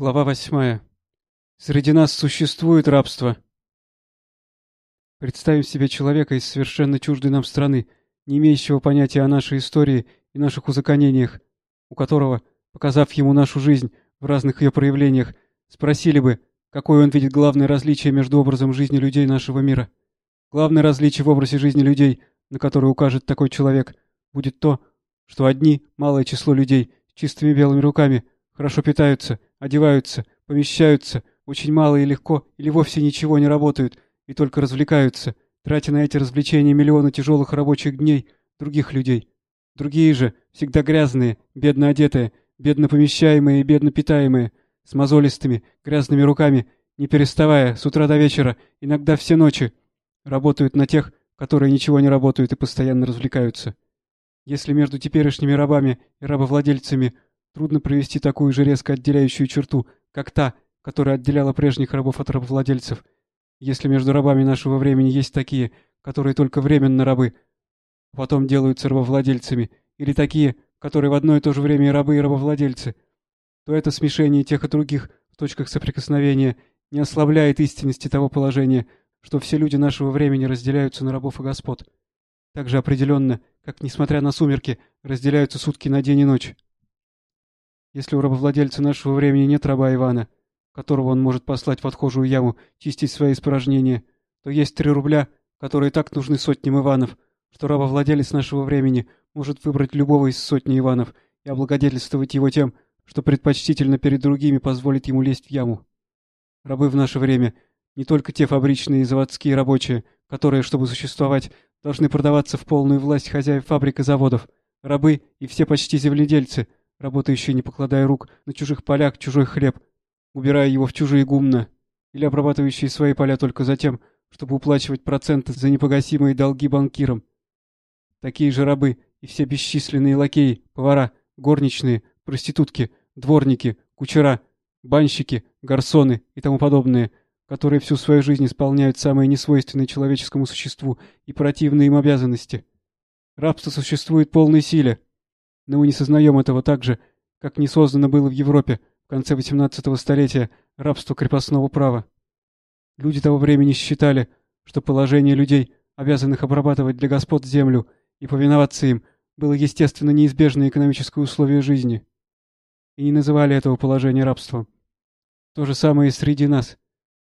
Глава восьмая. Среди нас существует рабство. Представим себе человека из совершенно чуждой нам страны, не имеющего понятия о нашей истории и наших узаконениях, у которого, показав ему нашу жизнь в разных ее проявлениях, спросили бы, какое он видит главное различие между образом жизни людей нашего мира. Главное различие в образе жизни людей, на которое укажет такой человек, будет то, что одни, малое число людей, чистыми белыми руками, хорошо питаются – одеваются, помещаются, очень мало и легко или вовсе ничего не работают и только развлекаются, тратя на эти развлечения миллионы тяжелых рабочих дней других людей. Другие же, всегда грязные, бедно одетые, бедно помещаемые и бедно питаемые, с мозолистыми, грязными руками, не переставая, с утра до вечера, иногда все ночи, работают на тех, которые ничего не работают и постоянно развлекаются. Если между теперешними рабами и рабовладельцами Трудно провести такую же резко отделяющую черту, как та, которая отделяла прежних рабов от рабовладельцев. Если между рабами нашего времени есть такие, которые только временно рабы, а потом делаются рабовладельцами, или такие, которые в одно и то же время и рабы, и рабовладельцы, то это смешение тех и других в точках соприкосновения не ослабляет истинности того положения, что все люди нашего времени разделяются на рабов и господ. Так же определенно, как, несмотря на сумерки, разделяются сутки на день и ночь. Если у рабовладельца нашего времени нет раба Ивана, которого он может послать в отхожую яму чистить свои испражнения, то есть три рубля, которые так нужны сотням Иванов, что рабовладелец нашего времени может выбрать любого из сотни Иванов и облагодетельствовать его тем, что предпочтительно перед другими позволит ему лезть в яму. Рабы в наше время не только те фабричные и заводские рабочие, которые, чтобы существовать, должны продаваться в полную власть хозяев фабрик и заводов, рабы и все почти земледельцы — работающие, не покладая рук, на чужих полях чужой хлеб, убирая его в чужие гумна, или обрабатывающие свои поля только за тем, чтобы уплачивать проценты за непогасимые долги банкирам. Такие же рабы и все бесчисленные лакеи, повара, горничные, проститутки, дворники, кучера, банщики, гарсоны и тому подобные, которые всю свою жизнь исполняют самые несвойственные человеческому существу и противные им обязанности. Рабство существует в полной силе, но мы не сознаем этого так же, как не создано было в Европе в конце XVIII столетия рабство крепостного права. Люди того времени считали, что положение людей, обязанных обрабатывать для господ землю и повиноваться им, было естественно неизбежное экономическое условие жизни. И не называли этого положения рабством. То же самое и среди нас.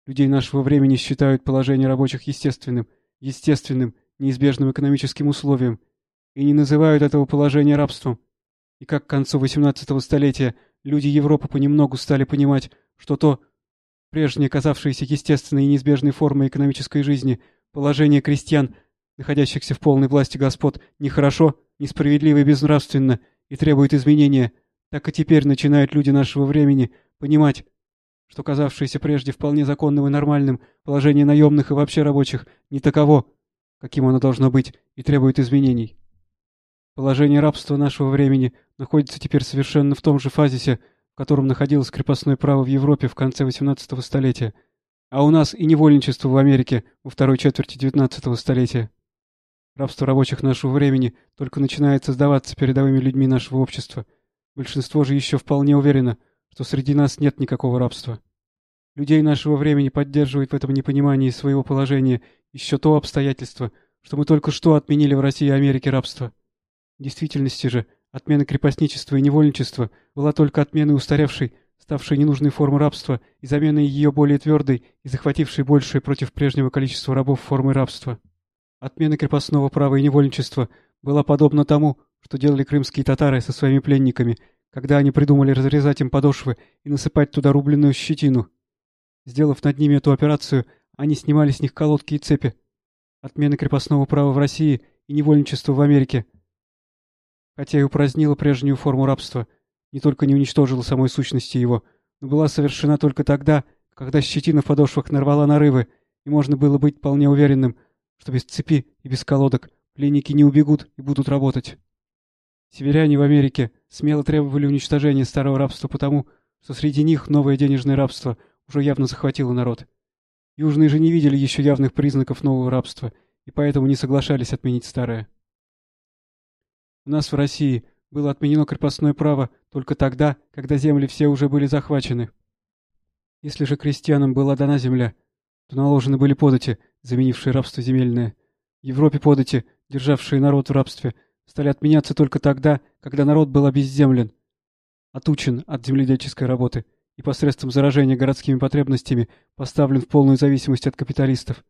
Людей нашего времени считают положение рабочих естественным, естественным, неизбежным экономическим условием, и не называют этого положения рабством, и как к концу XVIII столетия люди Европы понемногу стали понимать, что то, прежнее казавшееся естественной и неизбежной формой экономической жизни, положение крестьян, находящихся в полной власти господ, нехорошо, несправедливо и безнравственно и требует изменения, так и теперь начинают люди нашего времени понимать, что казавшееся прежде вполне законным и нормальным положение наемных и вообще рабочих не таково, каким оно должно быть, и требует изменений. Положение рабства нашего времени находится теперь совершенно в том же фазисе, в котором находилось крепостное право в Европе в конце XVIII столетия, а у нас и невольничество в Америке во второй четверти XIX столетия. Рабство рабочих нашего времени только начинает создаваться передовыми людьми нашего общества. Большинство же еще вполне уверено, что среди нас нет никакого рабства. Людей нашего времени поддерживает в этом непонимании своего положения еще то обстоятельство, что мы только что отменили в России и Америке рабство. В действительности же, отмена крепостничества и невольничества была только отменой устаревшей, ставшей ненужной формы рабства и заменой ее более твердой и захватившей большее против прежнего количества рабов формы рабства. Отмена крепостного права и невольничества была подобна тому, что делали крымские татары со своими пленниками, когда они придумали разрезать им подошвы и насыпать туда рубленную щетину. Сделав над ними эту операцию, они снимали с них колодки и цепи. Отмена крепостного права в России и невольничества в Америке хотя и упразднила прежнюю форму рабства, не только не уничтожила самой сущности его, но была совершена только тогда, когда щетина в подошвах нарвала нарывы, и можно было быть вполне уверенным, что без цепи и без колодок пленники не убегут и будут работать. Северяне в Америке смело требовали уничтожения старого рабства потому, что среди них новое денежное рабство уже явно захватило народ. Южные же не видели еще явных признаков нового рабства, и поэтому не соглашались отменить старое. У нас в России было отменено крепостное право только тогда, когда земли все уже были захвачены. Если же крестьянам была дана земля, то наложены были подати, заменившие рабство земельное. В Европе подати, державшие народ в рабстве, стали отменяться только тогда, когда народ был обезземлен, отучен от земледельческой работы и посредством заражения городскими потребностями поставлен в полную зависимость от капиталистов.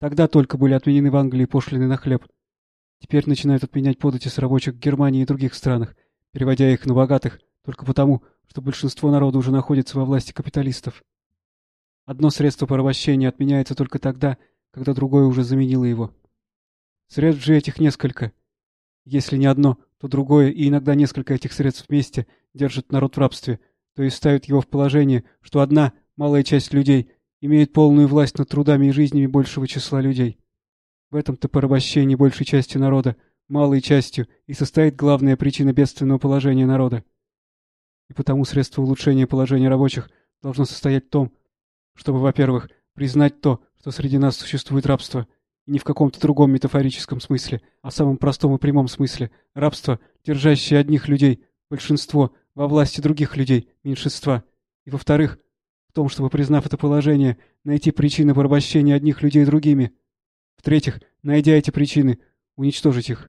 Тогда только были отменены в Англии пошлины на хлеб. Теперь начинают отменять подати с рабочих в Германии и других странах, переводя их на богатых, только потому, что большинство народа уже находится во власти капиталистов. Одно средство порабощения отменяется только тогда, когда другое уже заменило его. Средств же этих несколько. Если не одно, то другое и иногда несколько этих средств вместе держат народ в рабстве, то есть ставят его в положение, что одна, малая часть людей, имеет полную власть над трудами и жизнями большего числа людей. В этом-то порабощении большей части народа, малой частью, и состоит главная причина бедственного положения народа. И потому средство улучшения положения рабочих должно состоять в том, чтобы, во-первых, признать то, что среди нас существует рабство, и не в каком-то другом метафорическом смысле, а в самом простом и прямом смысле, рабство, держащее одних людей, большинство, во власти других людей, меньшинства, и, во-вторых, в том, чтобы, признав это положение, найти причины порабощения одних людей другими, в-третьих, найдя эти причины, уничтожить их.